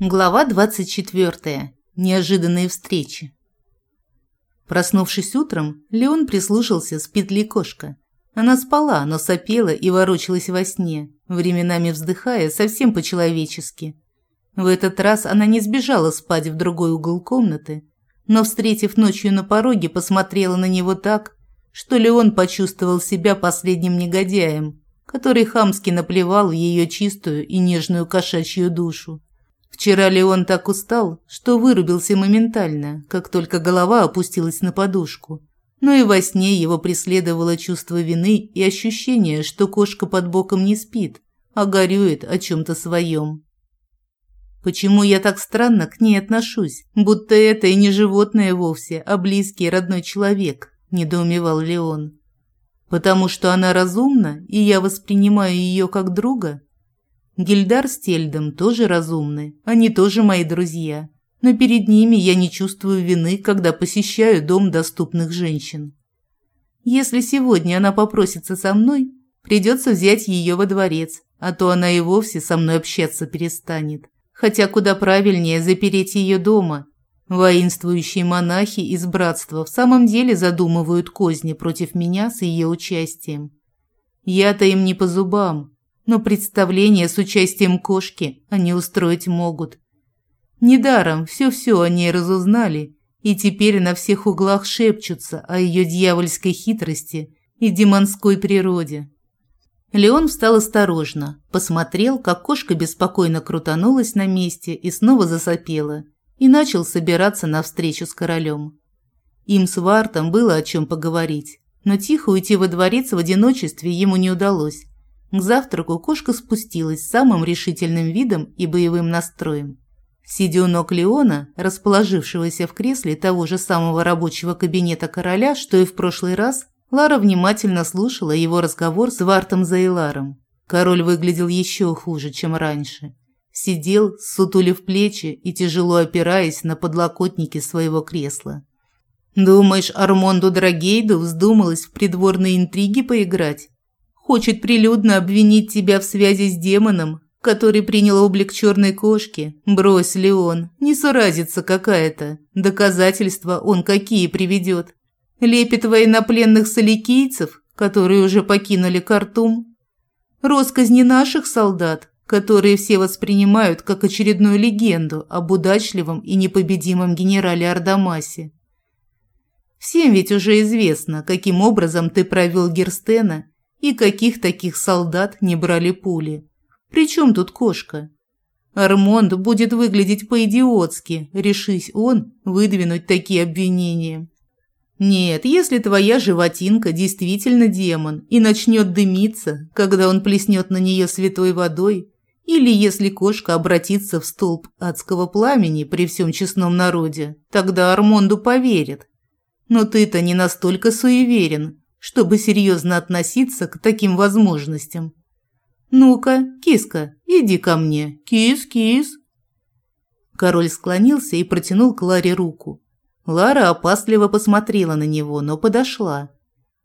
Глава 24. Неожиданные встречи. Проснувшись утром, Леон прислушался, спит ли кошка. Она спала, но сопела и ворочалась во сне, временами вздыхая совсем по-человечески. В этот раз она не сбежала спать в другой угол комнаты, но, встретив ночью на пороге, посмотрела на него так, что Леон почувствовал себя последним негодяем, который хамски наплевал в ее чистую и нежную кошачью душу. Вчера Леон так устал, что вырубился моментально, как только голова опустилась на подушку. Но и во сне его преследовало чувство вины и ощущение, что кошка под боком не спит, а горюет о чем-то своем. Почему я так странно к ней отношусь, будто это и не животное вовсе, а близкий родной человек, недоумевал Леон. Потому что она разумна, и я воспринимаю ее как друга – Гильдар с Тельдом тоже разумны, они тоже мои друзья, но перед ними я не чувствую вины, когда посещаю дом доступных женщин. Если сегодня она попросится со мной, придется взять ее во дворец, а то она и вовсе со мной общаться перестанет. Хотя куда правильнее запереть ее дома. Воинствующие монахи из братства в самом деле задумывают козни против меня с ее участием. Я-то им не по зубам, но представление с участием кошки они устроить могут. Недаром все-все о ней разузнали, и теперь на всех углах шепчутся о ее дьявольской хитрости и демонской природе. Леон встал осторожно, посмотрел, как кошка беспокойно крутанулась на месте и снова засопела, и начал собираться на встречу с королем. Им с Вартом было о чем поговорить, но тихо уйти во дворец в одиночестве ему не удалось. К завтраку кошка спустилась с самым решительным видом и боевым настроем. Сидя у ног Леона, расположившегося в кресле того же самого рабочего кабинета короля, что и в прошлый раз, Лара внимательно слушала его разговор с Вартом Зайларом. Король выглядел еще хуже, чем раньше. Сидел, сутулив плечи и тяжело опираясь на подлокотники своего кресла. «Думаешь, Армонду Драгейду вздумалось в придворные интриги поиграть?» Хочет прилюдно обвинить тебя в связи с демоном, который принял облик черной кошки. Брось, Леон, не суразится какая-то. Доказательства он какие приведет. Лепит военнопленных соликийцев, которые уже покинули Картум. Росказни наших солдат, которые все воспринимают как очередную легенду об удачливом и непобедимом генерале Ардамасе. Всем ведь уже известно, каким образом ты провел Герстена и каких таких солдат не брали пули. Причем тут кошка? Армонд будет выглядеть по-идиотски, решись он выдвинуть такие обвинения. Нет, если твоя животинка действительно демон и начнет дымиться, когда он плеснет на нее святой водой, или если кошка обратится в столб адского пламени при всем честном народе, тогда Армонду поверят. Но ты-то не настолько суеверен, чтобы серьезно относиться к таким возможностям. «Ну-ка, киска, иди ко мне. Кис-кис». Король склонился и протянул Кларе руку. Лара опасливо посмотрела на него, но подошла.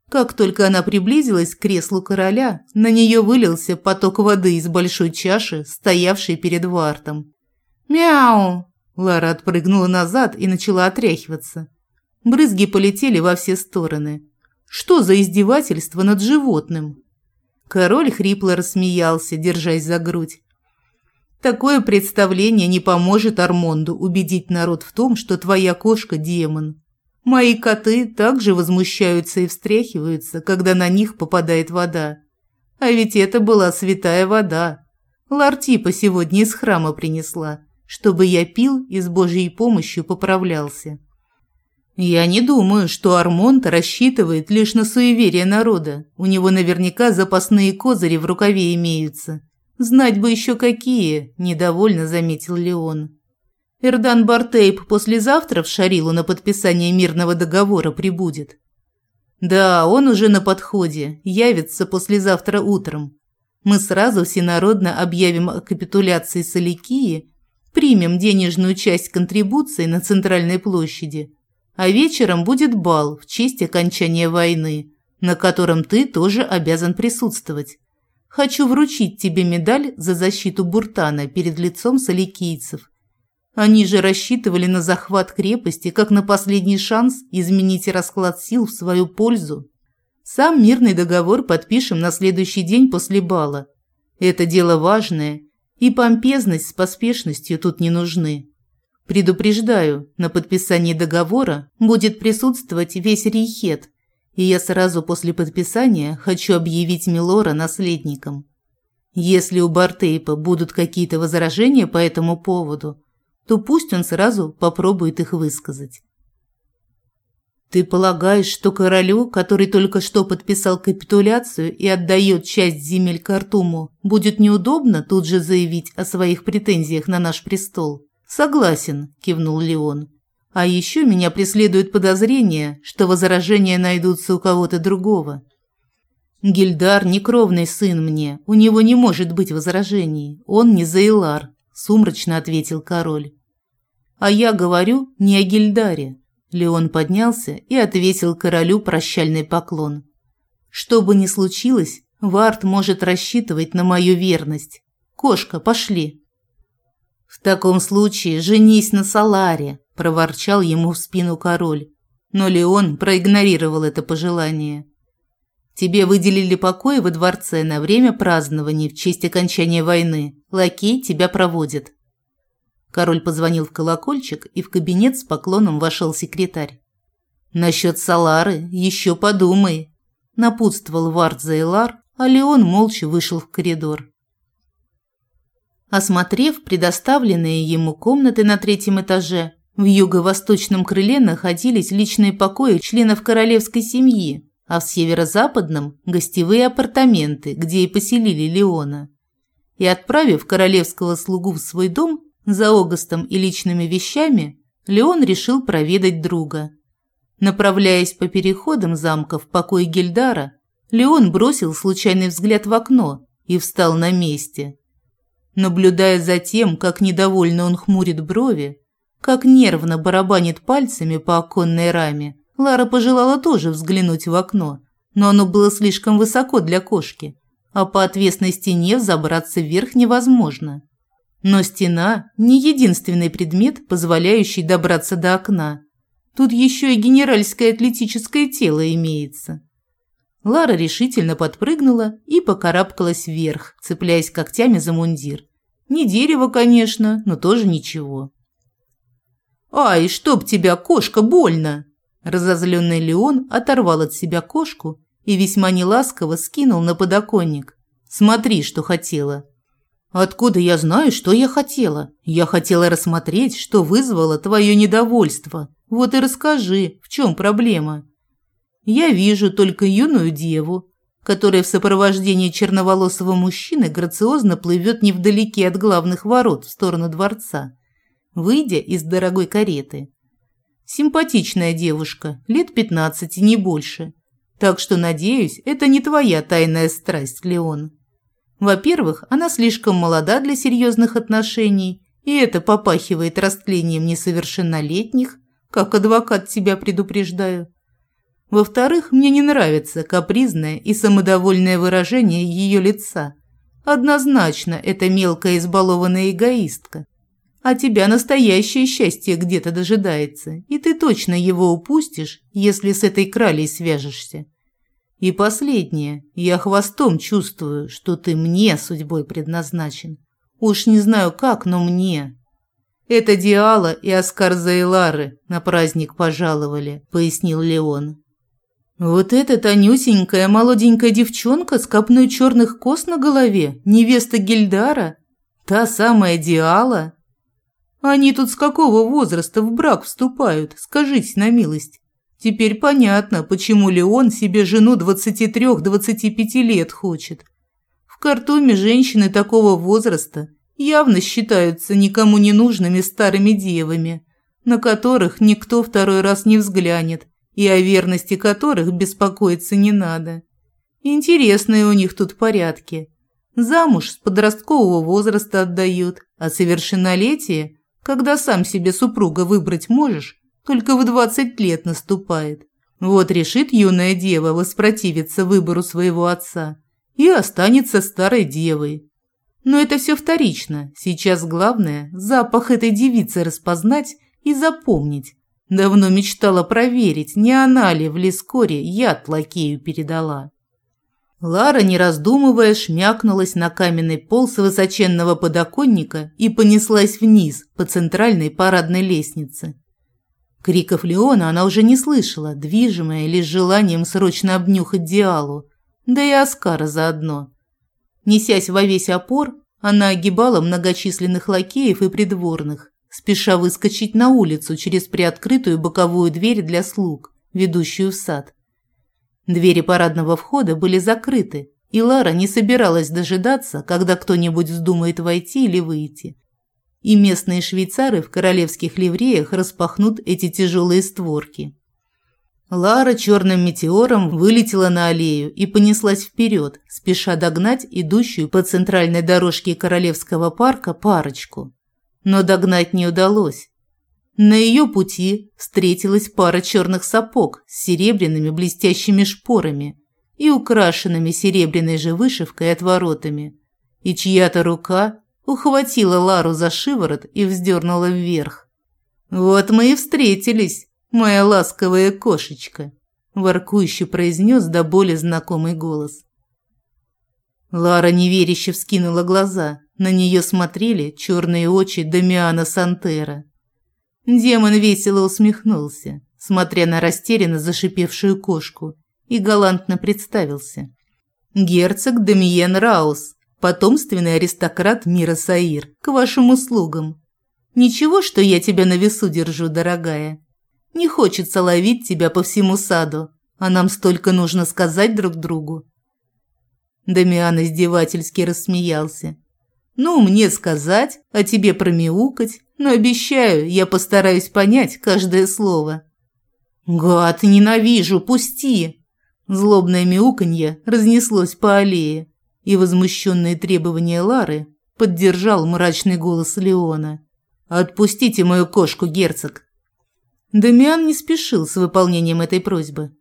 Как только она приблизилась к креслу короля, на нее вылился поток воды из большой чаши, стоявшей перед Вартом. «Мяу!» Лара отпрыгнула назад и начала отряхиваться. Брызги полетели во все стороны. Что за издевательство над животным? Король хрипло рассмеялся, держась за грудь. Такое представление не поможет Армонду убедить народ в том, что твоя кошка – демон. Мои коты также возмущаются и встряхиваются, когда на них попадает вода. А ведь это была святая вода. Лартипа сегодня из храма принесла, чтобы я пил и с Божьей помощью поправлялся. Я не думаю, что Армонт рассчитывает лишь на суеверие народа. У него наверняка запасные козыри в рукаве имеются. Знать бы еще какие, недовольно заметил Леон. Эрдан Бартейп послезавтра в Шарилу на подписание мирного договора прибудет. Да, он уже на подходе, явится послезавтра утром. Мы сразу всенародно объявим о капитуляции Саликии, примем денежную часть контрибуции на центральной площади – а вечером будет бал в честь окончания войны, на котором ты тоже обязан присутствовать. Хочу вручить тебе медаль за защиту Буртана перед лицом соликийцев Они же рассчитывали на захват крепости, как на последний шанс изменить расклад сил в свою пользу. Сам мирный договор подпишем на следующий день после бала. Это дело важное, и помпезность с поспешностью тут не нужны. Предупреждаю, на подписании договора будет присутствовать весь Рейхет, и я сразу после подписания хочу объявить Милора наследником. Если у Бартейпа будут какие-то возражения по этому поводу, то пусть он сразу попробует их высказать. Ты полагаешь, что королю, который только что подписал капитуляцию и отдает часть земель Картуму, будет неудобно тут же заявить о своих претензиях на наш престол? Согласен, кивнул Леон. А еще меня преследует подозрение, что возражения найдутся у кого-то другого. Гильдар не кровный сын мне, у него не может быть возражений. Он не Зейлар, сумрачно ответил король. А я говорю не о Гильдаре. Леон поднялся и ответил королю прощальный поклон. Что бы ни случилось, Варт может рассчитывать на мою верность. Кошка, пошли. В таком случае женись на Саларе, проворчал ему в спину король. Но Леон проигнорировал это пожелание. Тебе выделили покои во дворце на время празднований в честь окончания войны. Лакей тебя проводит. Король позвонил в колокольчик, и в кабинет с поклоном вошел секретарь. «Насчет Салары еще подумай», – напутствовал Вард Зейлар, а Леон молча вышел в коридор. Осмотрев предоставленные ему комнаты на третьем этаже, в юго-восточном крыле находились личные покои членов королевской семьи, а в северо-западном – гостевые апартаменты, где и поселили Леона. И отправив королевского слугу в свой дом, за Огастом и личными вещами Леон решил проведать друга. Направляясь по переходам замка в покой Гильдара, Леон бросил случайный взгляд в окно и встал на месте. Наблюдая за тем, как недовольно он хмурит брови, как нервно барабанит пальцами по оконной раме, Лара пожелала тоже взглянуть в окно, но оно было слишком высоко для кошки, а по отвесной стене забраться вверх невозможно. Но стена – не единственный предмет, позволяющий добраться до окна. Тут еще и генеральское атлетическое тело имеется. Лара решительно подпрыгнула и покарабкалась вверх, цепляясь когтями за мундир. Не дерево, конечно, но тоже ничего. «Ай, чтоб тебя, кошка, больно!» Разозленный Леон оторвал от себя кошку и весьма неласково скинул на подоконник. «Смотри, что хотела!» Откуда я знаю, что я хотела? Я хотела рассмотреть, что вызвало твое недовольство. Вот и расскажи, в чем проблема. Я вижу только юную деву, которая в сопровождении черноволосого мужчины грациозно плывет невдалеке от главных ворот в сторону дворца, выйдя из дорогой кареты. Симпатичная девушка, лет пятнадцати, не больше. Так что, надеюсь, это не твоя тайная страсть, Леон. Во-первых, она слишком молода для серьезных отношений, и это попахивает растлением несовершеннолетних, как адвокат тебя предупреждаю. Во-вторых, мне не нравится капризное и самодовольное выражение ее лица. Однозначно, это мелкая избалованная эгоистка. А тебя настоящее счастье где-то дожидается, и ты точно его упустишь, если с этой кралей свяжешься. И последнее. Я хвостом чувствую, что ты мне судьбой предназначен. Уж не знаю как, но мне. Это Диала и Оскар Зайлары на праздник пожаловали, пояснил Леон. Вот эта тонюсенькая молоденькая девчонка с копной черных кос на голове, невеста Гильдара, та самая Диала. Они тут с какого возраста в брак вступают, скажите на милость. Теперь понятно, почему Леон себе жену 23-25 лет хочет. В Картуме женщины такого возраста явно считаются никому не нужными старыми девами, на которых никто второй раз не взглянет и о верности которых беспокоиться не надо. Интересные у них тут порядки. Замуж с подросткового возраста отдают, а совершеннолетие, когда сам себе супруга выбрать можешь, только в 20 лет наступает. Вот решит юная дева воспротивиться выбору своего отца и останется старой девой. Но это все вторично. Сейчас главное – запах этой девицы распознать и запомнить. Давно мечтала проверить, не она ли в Лескоре яд лакею передала. Лара, не раздумывая, шмякнулась на каменный пол с высоченного подоконника и понеслась вниз по центральной парадной лестнице. Криков Леона она уже не слышала, движимая лишь желанием срочно обнюхать Диалу, да и Аскара заодно. Несясь во весь опор, она огибала многочисленных лакеев и придворных, спеша выскочить на улицу через приоткрытую боковую дверь для слуг, ведущую в сад. Двери парадного входа были закрыты, и Лара не собиралась дожидаться, когда кто-нибудь вздумает войти или выйти. И местные швейцары в королевских ливреях распахнут эти тяжелые створки. Лара черным метеором вылетела на аллею и понеслась вперед, спеша догнать идущую по центральной дорожке Королевского парка парочку. Но догнать не удалось. На ее пути встретилась пара черных сапог с серебряными блестящими шпорами и украшенными серебряной же вышивкой отворотами. И чья-то рука ухватила Лару за шиворот и вздернула вверх. «Вот мы и встретились, моя ласковая кошечка», – воркующе произнес до боли знакомый голос. Лара неверяще вскинула глаза. На нее смотрели черные очи Дамиана Сантера. Демон весело усмехнулся, смотря на растерянно зашипевшую кошку, и галантно представился. «Герцог Демиен Раус, потомственный аристократ мира Саир, к вашим услугам. Ничего, что я тебя на весу держу, дорогая. Не хочется ловить тебя по всему саду, а нам столько нужно сказать друг другу». Дамиан издевательски рассмеялся. «Ну, мне сказать, а тебе промяукать, но обещаю, я постараюсь понять каждое слово. Гад, ненавижу, пусти. Злобное мяуканье разнеслось по аллее, и возмущенные требования Лары поддержал мрачный голос Леона. Отпустите мою кошку, герцог. Дамиан не спешил с выполнением этой просьбы.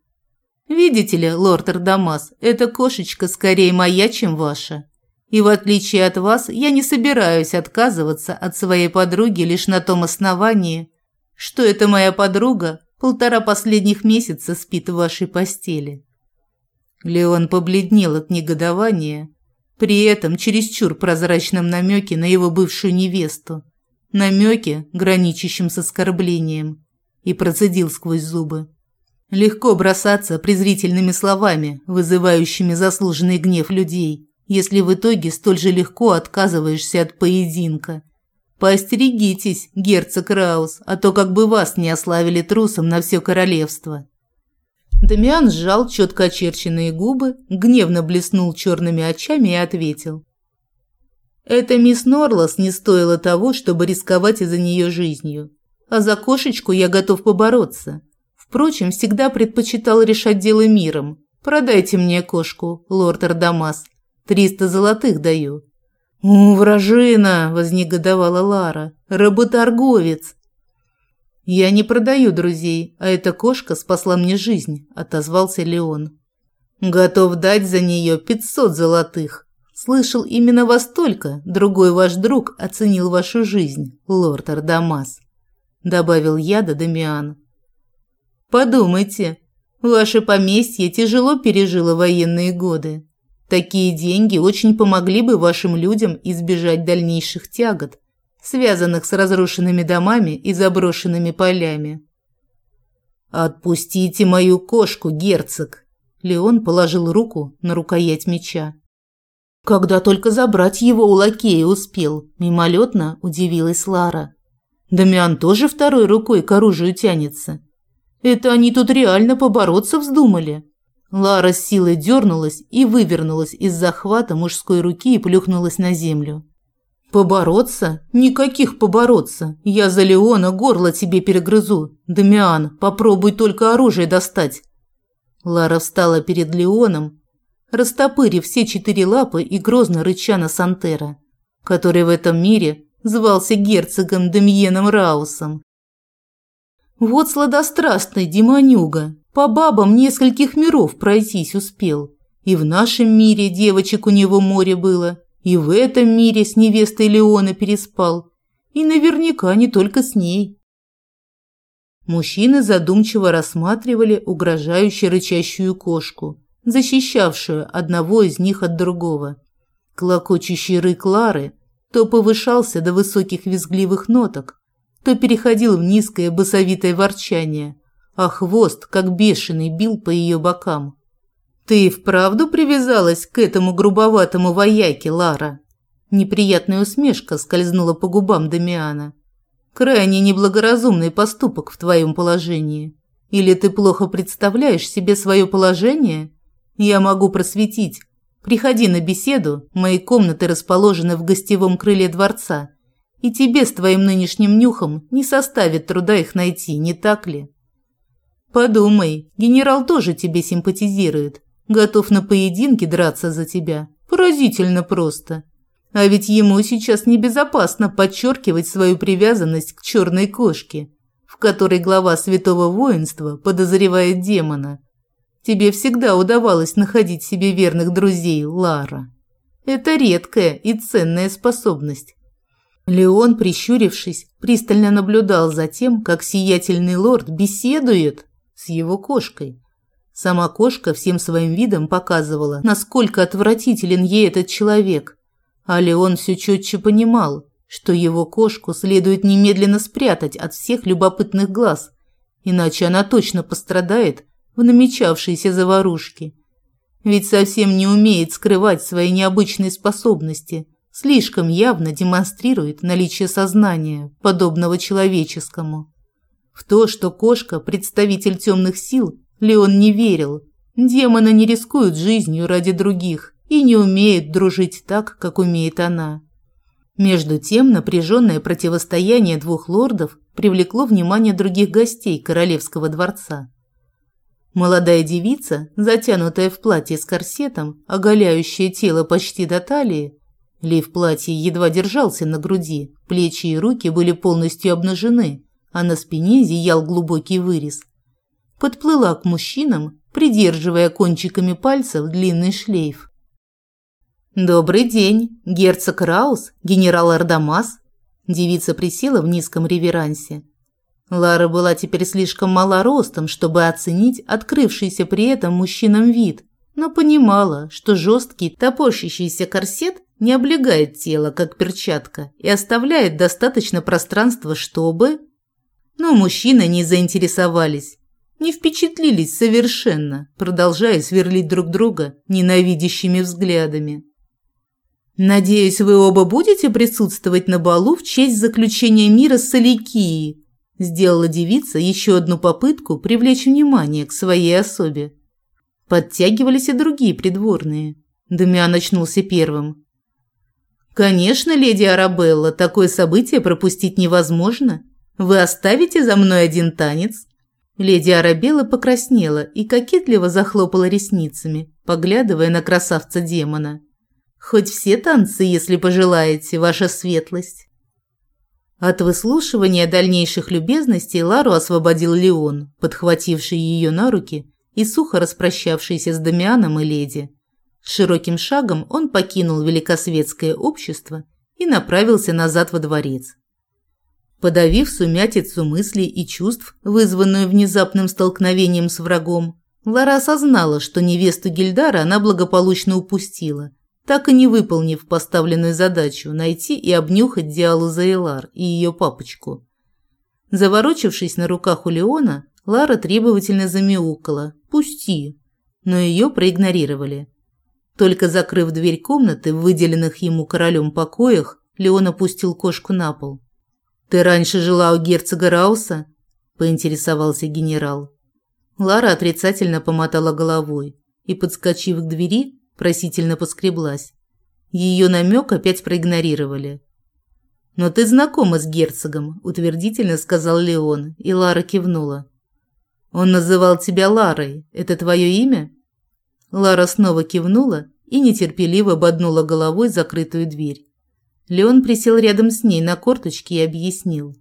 Видите ли, лорд Ардамас, эта кошечка скорее моя, чем ваша. И в отличие от вас, я не собираюсь отказываться от своей подруги лишь на том основании, что эта моя подруга полтора последних месяца спит в вашей постели. Леон побледнел от негодования, при этом чересчур прозрачном намеке на его бывшую невесту, намеке, граничащем с оскорблением, и процедил сквозь зубы. Легко бросаться презрительными словами, вызывающими заслуженный гнев людей – если в итоге столь же легко отказываешься от поединка. Поостерегитесь, герцог Раус, а то как бы вас не ославили трусом на все королевство. Дамиан сжал четко очерченные губы, гневно блеснул черными очами и ответил. «Это мисс Норлос не стоило того, чтобы рисковать из-за нее жизнью. А за кошечку я готов побороться. Впрочем, всегда предпочитал решать дело миром. Продайте мне кошку, лорд Ардамас, Триста золотых даю». «У, вражина!» – вознегодовала Лара. «Работорговец!» «Я не продаю друзей, а эта кошка спасла мне жизнь», – отозвался Леон. «Готов дать за нее пятьсот золотых. Слышал именно вас только, другой ваш друг оценил вашу жизнь, лорд Ардамас», – добавил я до Дамиан. «Подумайте, ваше поместье тяжело пережило военные годы. Такие деньги очень помогли бы вашим людям избежать дальнейших тягот, связанных с разрушенными домами и заброшенными полями. «Отпустите мою кошку, герцог!» Леон положил руку на рукоять меча. Когда только забрать его у лакея успел, мимолетно удивилась Лара. Дамиан тоже второй рукой к оружию тянется. Это они тут реально побороться вздумали. Лара с силой дернулась и вывернулась из захвата мужской руки и плюхнулась на землю. «Побороться? Никаких побороться. Я за Леона горло тебе перегрызу. Дамиан, попробуй только оружие достать». Лара встала перед Леоном, растопырив все четыре лапы и грозно рыча на Сантера, который в этом мире звался герцогом Демьеном Раусом. «Вот сладострастный демонюга, по бабам нескольких миров пройтись успел. И в нашем мире девочек у него море было, И в этом мире с невестой Леона переспал. И наверняка не только с ней. Мужчины задумчиво рассматривали угрожающе рычащую кошку, защищавшую одного из них от другого. Клокочущий рык Лары то повышался до высоких визгливых ноток, то переходил в низкое басовитое ворчание, а хвост, как бешеный, бил по ее бокам. «Ты и вправду привязалась к этому грубоватому вояке, Лара?» Неприятная усмешка скользнула по губам Дамиана. «Крайне неблагоразумный поступок в твоем положении. Или ты плохо представляешь себе свое положение? Я могу просветить. Приходи на беседу, мои комнаты расположены в гостевом крыле дворца, и тебе с твоим нынешним нюхом не составит труда их найти, не так ли? Подумай, генерал тоже тебе симпатизирует, готов на поединке драться за тебя. Поразительно просто. А ведь ему сейчас небезопасно подчеркивать свою привязанность к черной кошке, в которой глава святого воинства подозревает демона – Тебе всегда удавалось находить себе верных друзей, Лара. Это редкая и ценная способность. Леон, прищурившись, пристально наблюдал за тем, как сиятельный лорд беседует с его кошкой. Сама кошка всем своим видом показывала, насколько отвратителен ей этот человек. А Леон все четче понимал, что его кошку следует немедленно спрятать от всех любопытных глаз, иначе она точно пострадает в намечавшейся заварушке. Ведь совсем не умеет скрывать свои необычные способности, слишком явно демонстрирует наличие сознания, подобного человеческому. В то, что кошка – представитель темных сил, Леон не верил. Демоны не рискуют жизнью ради других и не умеют дружить так, как умеет она. Между тем напряженное противостояние двух лордов привлекло внимание других гостей королевского дворца. Молодая девица, затянутая в платье с корсетом, оголяющее тело почти до талии, лиф платья едва держался на груди, плечи и руки были полностью обнажены, а на спине зиял глубокий вырез. Подплыла к мужчинам, придерживая кончиками пальцев длинный шлейф. «Добрый день, герцог Раус, генерал Ардамас!» Девица присела в низком реверансе. Лара была теперь слишком мала ростом, чтобы оценить открывшийся при этом мужчинам вид, но понимала, что жесткий топорщащийся корсет не облегает тело, как перчатка, и оставляет достаточно пространства, чтобы... Но мужчины не заинтересовались, не впечатлились совершенно, продолжая сверлить друг друга ненавидящими взглядами. «Надеюсь, вы оба будете присутствовать на балу в честь заключения мира с Аликией», Сделала девица еще одну попытку привлечь внимание к своей особе. Подтягивались и другие придворные. Дамиан очнулся первым. «Конечно, леди Арабелла, такое событие пропустить невозможно. Вы оставите за мной один танец?» Леди Арабелла покраснела и кокетливо захлопала ресницами, поглядывая на красавца-демона. «Хоть все танцы, если пожелаете, ваша светлость». От выслушивания дальнейших любезностей Лару освободил Леон, подхвативший ее на руки и сухо распрощавшийся с Дамианом и леди. Широким шагом он покинул великосветское общество и направился назад во дворец. Подавив сумятицу мыслей и чувств, вызванную внезапным столкновением с врагом, Лара осознала, что невесту Гильдара она благополучно упустила – так и не выполнив поставленную задачу найти и обнюхать Диалу Заэлар и ее папочку. Заворочившись на руках у Леона, Лара требовательно замяукала «Пусти!», но ее проигнорировали. Только закрыв дверь комнаты в выделенных ему королем покоях, Леон опустил кошку на пол. «Ты раньше жила у герцога Рауса?» – поинтересовался генерал. Лара отрицательно помотала головой и, подскочив к двери, просительно поскреблась. Ее намек опять проигнорировали. «Но ты знакома с герцогом», – утвердительно сказал Леон, и Лара кивнула. «Он называл тебя Ларой. Это твое имя?» Лара снова кивнула и нетерпеливо боднула головой закрытую дверь. Леон присел рядом с ней на корточки и объяснил.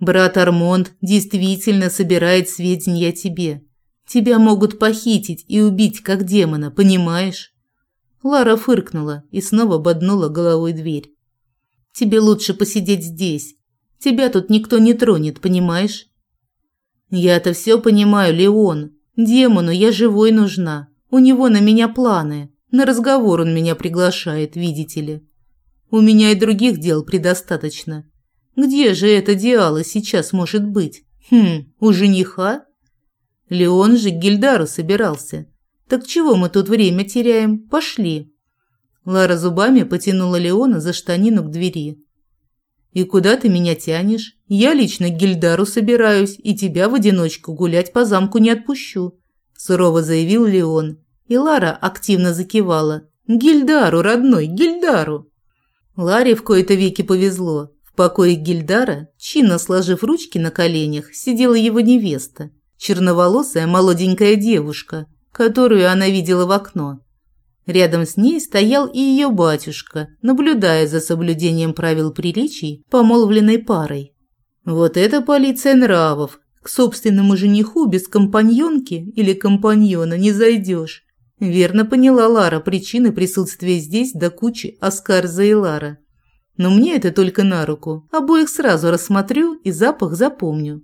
«Брат Армонд действительно собирает сведения о тебе. Тебя могут похитить и убить как демона, понимаешь?» Лара фыркнула и снова боднула головой дверь. «Тебе лучше посидеть здесь. Тебя тут никто не тронет, понимаешь?» «Я-то все понимаю, Леон. Демону я живой нужна. У него на меня планы. На разговор он меня приглашает, видите ли. У меня и других дел предостаточно. Где же эта Диала сейчас может быть? Хм, у жениха? Леон же к Гильдару собирался. Так чего мы тут время теряем? Пошли. Лара зубами потянула Леона за штанину к двери. «И куда ты меня тянешь? Я лично к Гильдару собираюсь, и тебя в одиночку гулять по замку не отпущу», – сурово заявил Леон. И Лара активно закивала. «Гильдару, родной, Гильдару!» Ларе в кои-то веки повезло. В покое Гильдара, чинно сложив ручки на коленях, сидела его невеста, черноволосая молоденькая девушка, которую она видела в окно. Рядом с ней стоял и ее батюшка, наблюдая за соблюдением правил приличий помолвленной парой. Вот это полиция нравов. К собственному жениху без компаньонки или компаньона не зайдешь. Верно поняла Лара причины присутствия здесь до кучи Аскарза и Лара. Но мне это только на руку. Обоих сразу рассмотрю и запах запомню.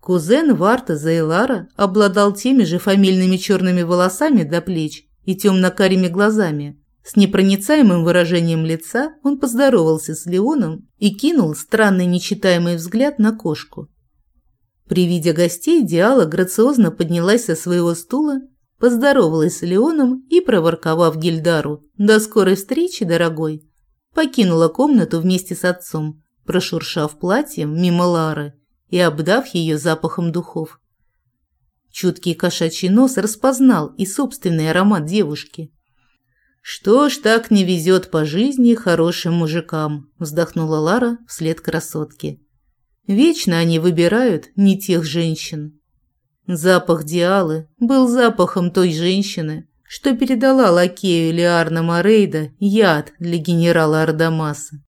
Кузен Варта Зайлара обладал теми же фамильными черными волосами до плеч и темно-карими глазами. С непроницаемым выражением лица он поздоровался с Леоном и кинул странный нечитаемый взгляд на кошку. При виде гостей Диала грациозно поднялась со своего стула, поздоровалась с Леоном и, проворковав Гильдару «До скорой встречи, дорогой!», покинула комнату вместе с отцом, прошуршав платьем мимо Лары и обдав ее запахом духов. Чуткий кошачий нос распознал и собственный аромат девушки. «Что ж так не везет по жизни хорошим мужикам?» – вздохнула Лара вслед красотке. «Вечно они выбирают не тех женщин». Запах Диалы был запахом той женщины, что передала лакею Лиарна Морейда яд для генерала Ардамаса.